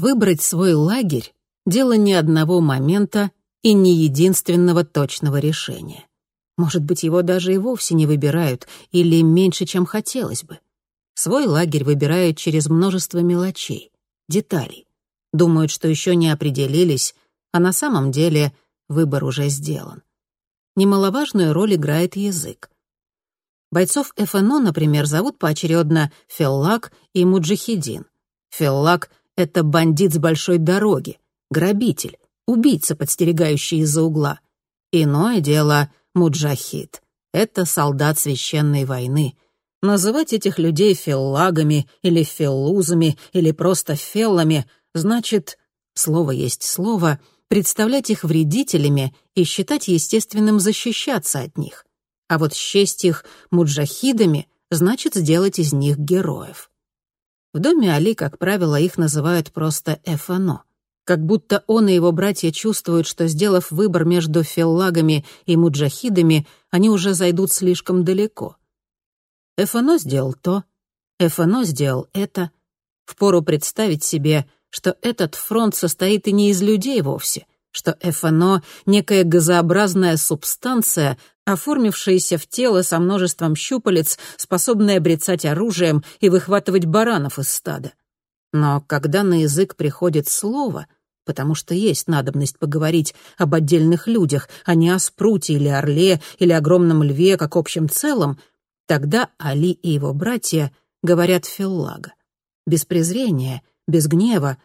Выбрать свой лагерь — дело не одного момента и не единственного точного решения. Может быть, его даже и вовсе не выбирают или меньше, чем хотелось бы. Свой лагерь выбирают через множество мелочей, деталей. Думают, что еще не определились, а на самом деле выбор уже сделан. Немаловажную роль играет язык. Бойцов ФНО, например, зовут поочередно Феллак и Муджахидин. Феллак — это бандит с большой дороги, грабитель, убийца, подстерегающий из-за угла. Иное дело — Муджахид. Это солдат священной войны. Называть этих людей феллагами или феллузами или просто феллами значит, слово есть слово, представлять их вредителями и считать естественным защищаться от них. А вот счесть их муджахидами значит сделать из них героев. В доме Али, как правило, их называют просто Эфано. Как будто он и его братья чувствуют, что, сделав выбор между феллагами и муджахидами, они уже зайдут слишком далеко. Эфано сделал то, Эфано сделал это. Впору представить себе, что этот фронт состоит и не из людей вовсе, что ФНО — некая газообразная субстанция, оформившаяся в тело со множеством щупалец, способная брецать оружием и выхватывать баранов из стада. Но когда на язык приходит слово, потому что есть надобность поговорить об отдельных людях, а не о спруте или орле или огромном льве как общем целом, тогда Али и его братья говорят филлага. Без презрения — без гнева,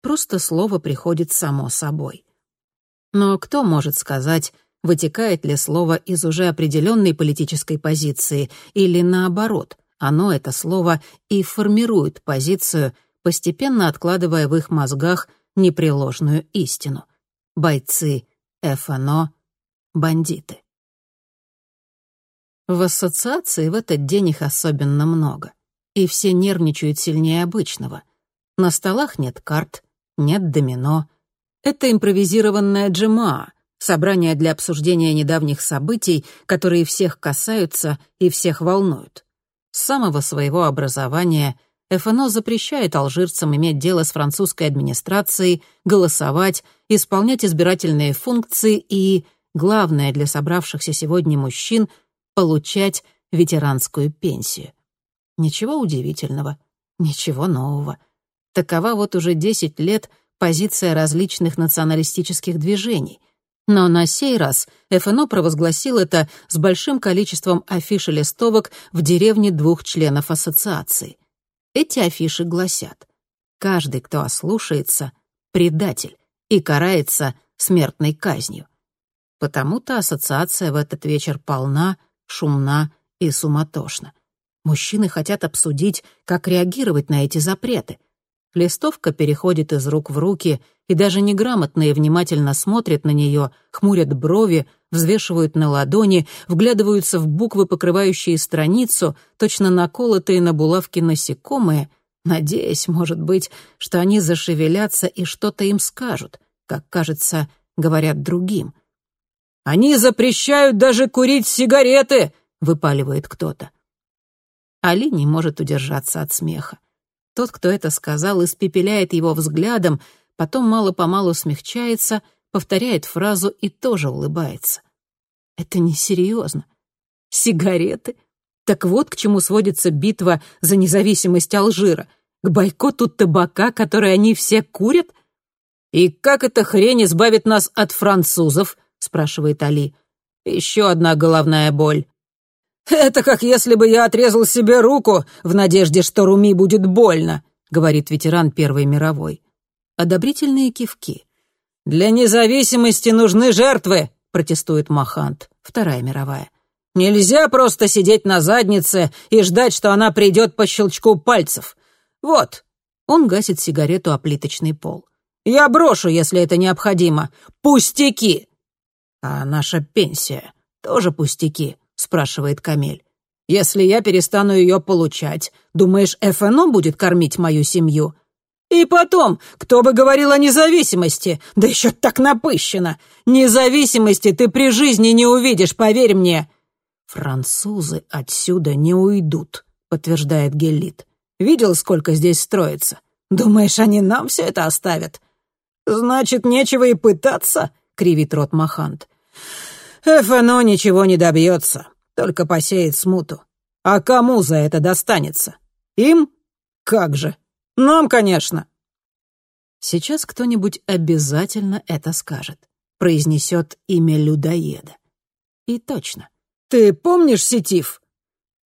просто слово приходит само собой. Но кто может сказать, вытекает ли слово из уже определенной политической позиции или наоборот, оно, это слово, и формирует позицию, постепенно откладывая в их мозгах непреложную истину. Бойцы, ФНО, бандиты. В ассоциации в этот день их особенно много, и все нервничают сильнее обычного. На столах нет карт, нет домино. Это импровизированная джема, собрание для обсуждения недавних событий, которые всех касаются и всех волнуют. С самого своего образования ФНО запрещает алжирцам иметь дело с французской администрацией, голосовать, исполнять избирательные функции и, главное для собравшихся сегодня мужчин, получать ветеранскую пенсию. Ничего удивительного, ничего нового — Такова вот уже 10 лет позиция различных националистических движений. Но на сей раз ФНО провозгласил это с большим количеством афиш и листовок в деревне двух членов ассоциации. Эти афиши гласят «Каждый, кто ослушается, предатель и карается смертной казнью». Потому-то ассоциация в этот вечер полна, шумна и суматошна. Мужчины хотят обсудить, как реагировать на эти запреты — Листовка переходит из рук в руки, и даже неграмотные внимательно смотрят на нее, хмурят брови, взвешивают на ладони, вглядываются в буквы, покрывающие страницу, точно наколотые на булавки насекомые, надеясь, может быть, что они зашевелятся и что-то им скажут, как, кажется, говорят другим. «Они запрещают даже курить сигареты!» — выпаливает кто-то. Али не может удержаться от смеха. Тот, кто это сказал, испепеляет его взглядом, потом мало-помалу смягчается, повторяет фразу и тоже улыбается. Это несерьезно. Сигареты? Так вот к чему сводится битва за независимость Алжира. К бойкоту табака, который они все курят? «И как эта хрень избавит нас от французов?» — спрашивает Али. «Еще одна головная боль». «Это как если бы я отрезал себе руку в надежде, что Руми будет больно», — говорит ветеран Первой мировой. Одобрительные кивки. «Для независимости нужны жертвы», — протестует Махант, Вторая мировая. «Нельзя просто сидеть на заднице и ждать, что она придет по щелчку пальцев. Вот». Он гасит сигарету о плиточный пол. «Я брошу, если это необходимо. Пустяки!» «А наша пенсия тоже пустяки», спрашивает Камель. «Если я перестану ее получать, думаешь, ФНО будет кормить мою семью?» «И потом, кто бы говорил о независимости? Да еще так напыщено! Независимости ты при жизни не увидишь, поверь мне!» «Французы отсюда не уйдут», — подтверждает Геллит. «Видел, сколько здесь строится? Думаешь, они нам все это оставят?» «Значит, нечего и пытаться?» — кривит рот Махант. «ФНО ничего не добьется, только посеет смуту. А кому за это достанется? Им? Как же? Нам, конечно!» Сейчас кто-нибудь обязательно это скажет, произнесет имя людоеда. И точно. «Ты помнишь Сетив?»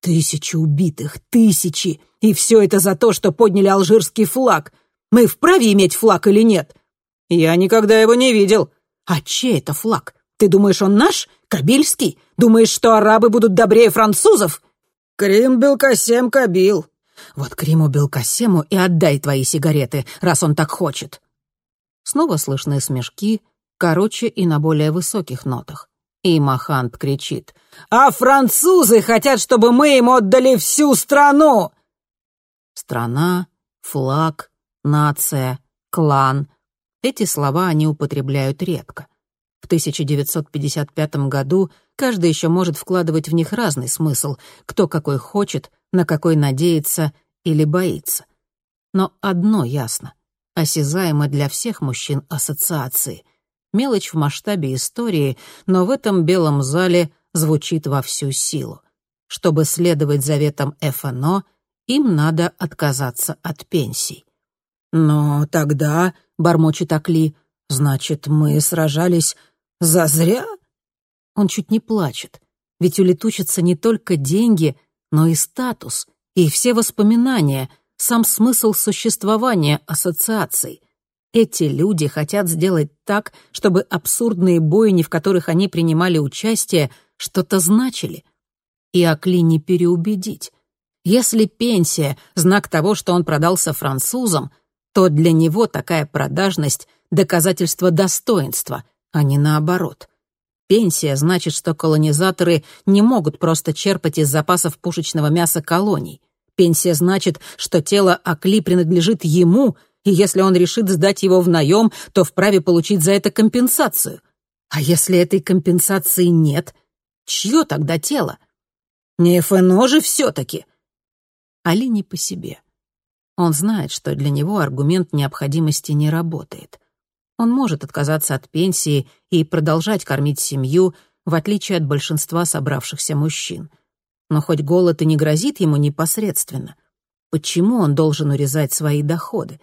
«Тысячи убитых, тысячи! И все это за то, что подняли алжирский флаг. Мы вправе иметь флаг или нет?» «Я никогда его не видел». «А чей это флаг? Ты думаешь, он наш? Кабильский? Думаешь, что арабы будут добрее французов?» «Крим Белкасем Кабил». «Вот Криму Белкасему и отдай твои сигареты, раз он так хочет». Снова слышны смешки, короче и на более высоких нотах. И Махант кричит. «А французы хотят, чтобы мы им отдали всю страну!» Страна, флаг, нация, клан — эти слова они употребляют редко. В 1955 году каждый еще может вкладывать в них разный смысл, кто какой хочет, на какой надеется или боится. Но одно ясно — осязаемо для всех мужчин ассоциации — Мелочь в масштабе истории, но в этом белом зале звучит во всю силу. Чтобы следовать заветам ФНО, им надо отказаться от пенсий. «Но тогда», — бормочет Акли, — «значит, мы сражались зазря?» Он чуть не плачет, ведь улетучатся не только деньги, но и статус, и все воспоминания, сам смысл существования ассоциаций. Эти люди хотят сделать так, чтобы абсурдные бойни, в которых они принимали участие, что-то значили. И Акли не переубедить. Если пенсия — знак того, что он продался французам, то для него такая продажность — доказательство достоинства, а не наоборот. Пенсия значит, что колонизаторы не могут просто черпать из запасов пушечного мяса колоний. Пенсия значит, что тело Акли принадлежит ему — и если он решит сдать его в наем, то вправе получить за это компенсацию. А если этой компенсации нет, чье тогда тело? Не ФНО же все-таки. Али не по себе. Он знает, что для него аргумент необходимости не работает. Он может отказаться от пенсии и продолжать кормить семью, в отличие от большинства собравшихся мужчин. Но хоть голод и не грозит ему непосредственно, почему он должен урезать свои доходы?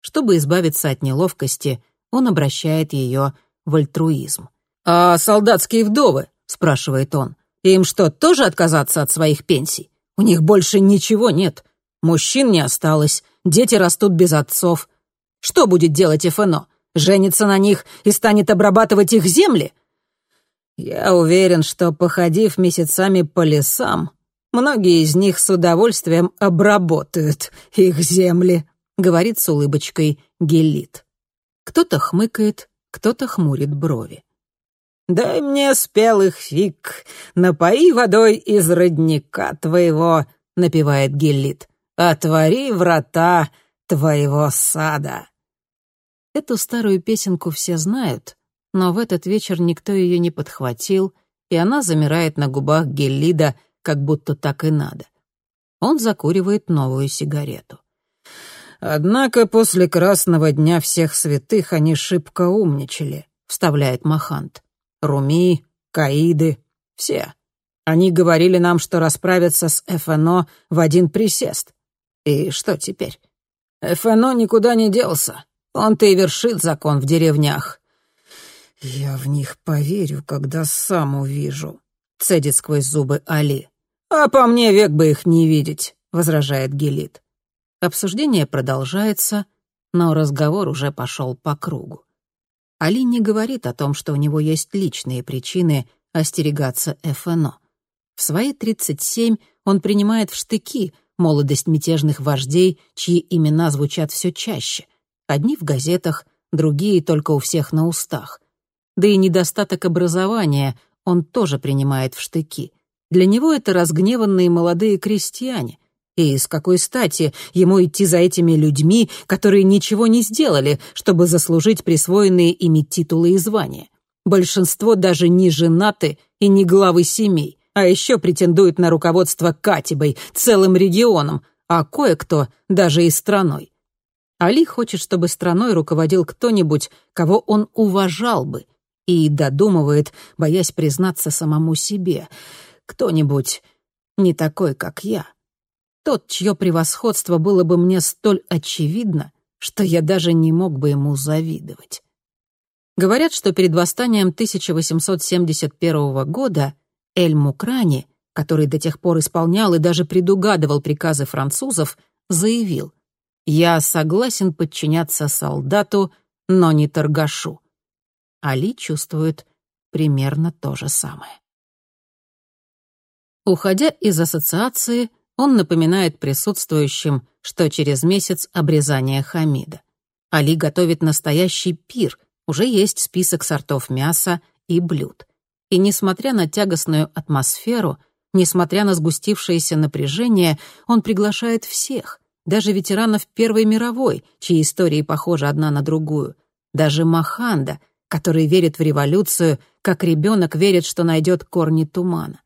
Чтобы избавиться от неловкости, он обращает ее в альтруизм. «А солдатские вдовы?» — спрашивает он. «Им что, тоже отказаться от своих пенсий? У них больше ничего нет. Мужчин не осталось, дети растут без отцов. Что будет делать ФНО? Женится на них и станет обрабатывать их земли?» «Я уверен, что, походив месяцами по лесам, многие из них с удовольствием обработают их земли», — говорит с улыбочкой Гелит. Кто-то хмыкает, кто-то хмурит брови. «Дай мне спелых фиг, напои водой из родника твоего», — напевает Гелит. «Отвори врата твоего сада». Эту старую песенку все знают, но в этот вечер никто ее не подхватил, и она замирает на губах Геллида, как будто так и надо. Он закуривает новую сигарету. «Однако после Красного Дня Всех Святых они шибко умничали», — вставляет Махант. «Руми, Каиды, все. Они говорили нам, что расправятся с ФНО в один присест. И что теперь? ФНО никуда не делся. Он-то и вершит закон в деревнях». «Я в них поверю, когда сам увижу», — цедит сквозь зубы Али. «А по мне век бы их не видеть», — возражает Гелит. Обсуждение продолжается, но разговор уже пошел по кругу. Али не говорит о том, что у него есть личные причины остерегаться ФНО. В свои 37 он принимает в штыки молодость мятежных вождей, чьи имена звучат все чаще. Одни в газетах, другие только у всех на устах. Да и недостаток образования он тоже принимает в штыки. Для него это разгневанные молодые крестьяне — и с какой стати ему идти за этими людьми, которые ничего не сделали, чтобы заслужить присвоенные ими титулы и звания? Большинство даже не женаты и не главы семей, а еще претендуют на руководство Катибой, целым регионом, а кое-кто даже и страной. Али хочет, чтобы страной руководил кто-нибудь, кого он уважал бы, и додумывает, боясь признаться самому себе. Кто-нибудь не такой, как я. Тот, чье превосходство было бы мне столь очевидно, что я даже не мог бы ему завидовать. Говорят, что перед восстанием 1871 года Эль-Мукрани, который до тех пор исполнял и даже предугадывал приказы французов, заявил «Я согласен подчиняться солдату, но не торгашу». Али чувствует примерно то же самое. Уходя из ассоциации, он напоминает присутствующим, что через месяц обрезание Хамида. Али готовит настоящий пир, уже есть список сортов мяса и блюд. И несмотря на тягостную атмосферу, несмотря на сгустившееся напряжение, он приглашает всех, даже ветеранов Первой мировой, чьи истории похожи одна на другую, даже Маханда, который верит в революцию, как ребенок верит, что найдет корни тумана.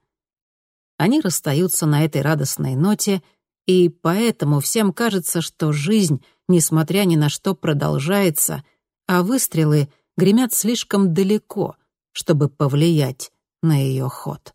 Они расстаются на этой радостной ноте, и поэтому всем кажется, что жизнь, несмотря ни на что, продолжается, а выстрелы гремят слишком далеко, чтобы повлиять на ее ход.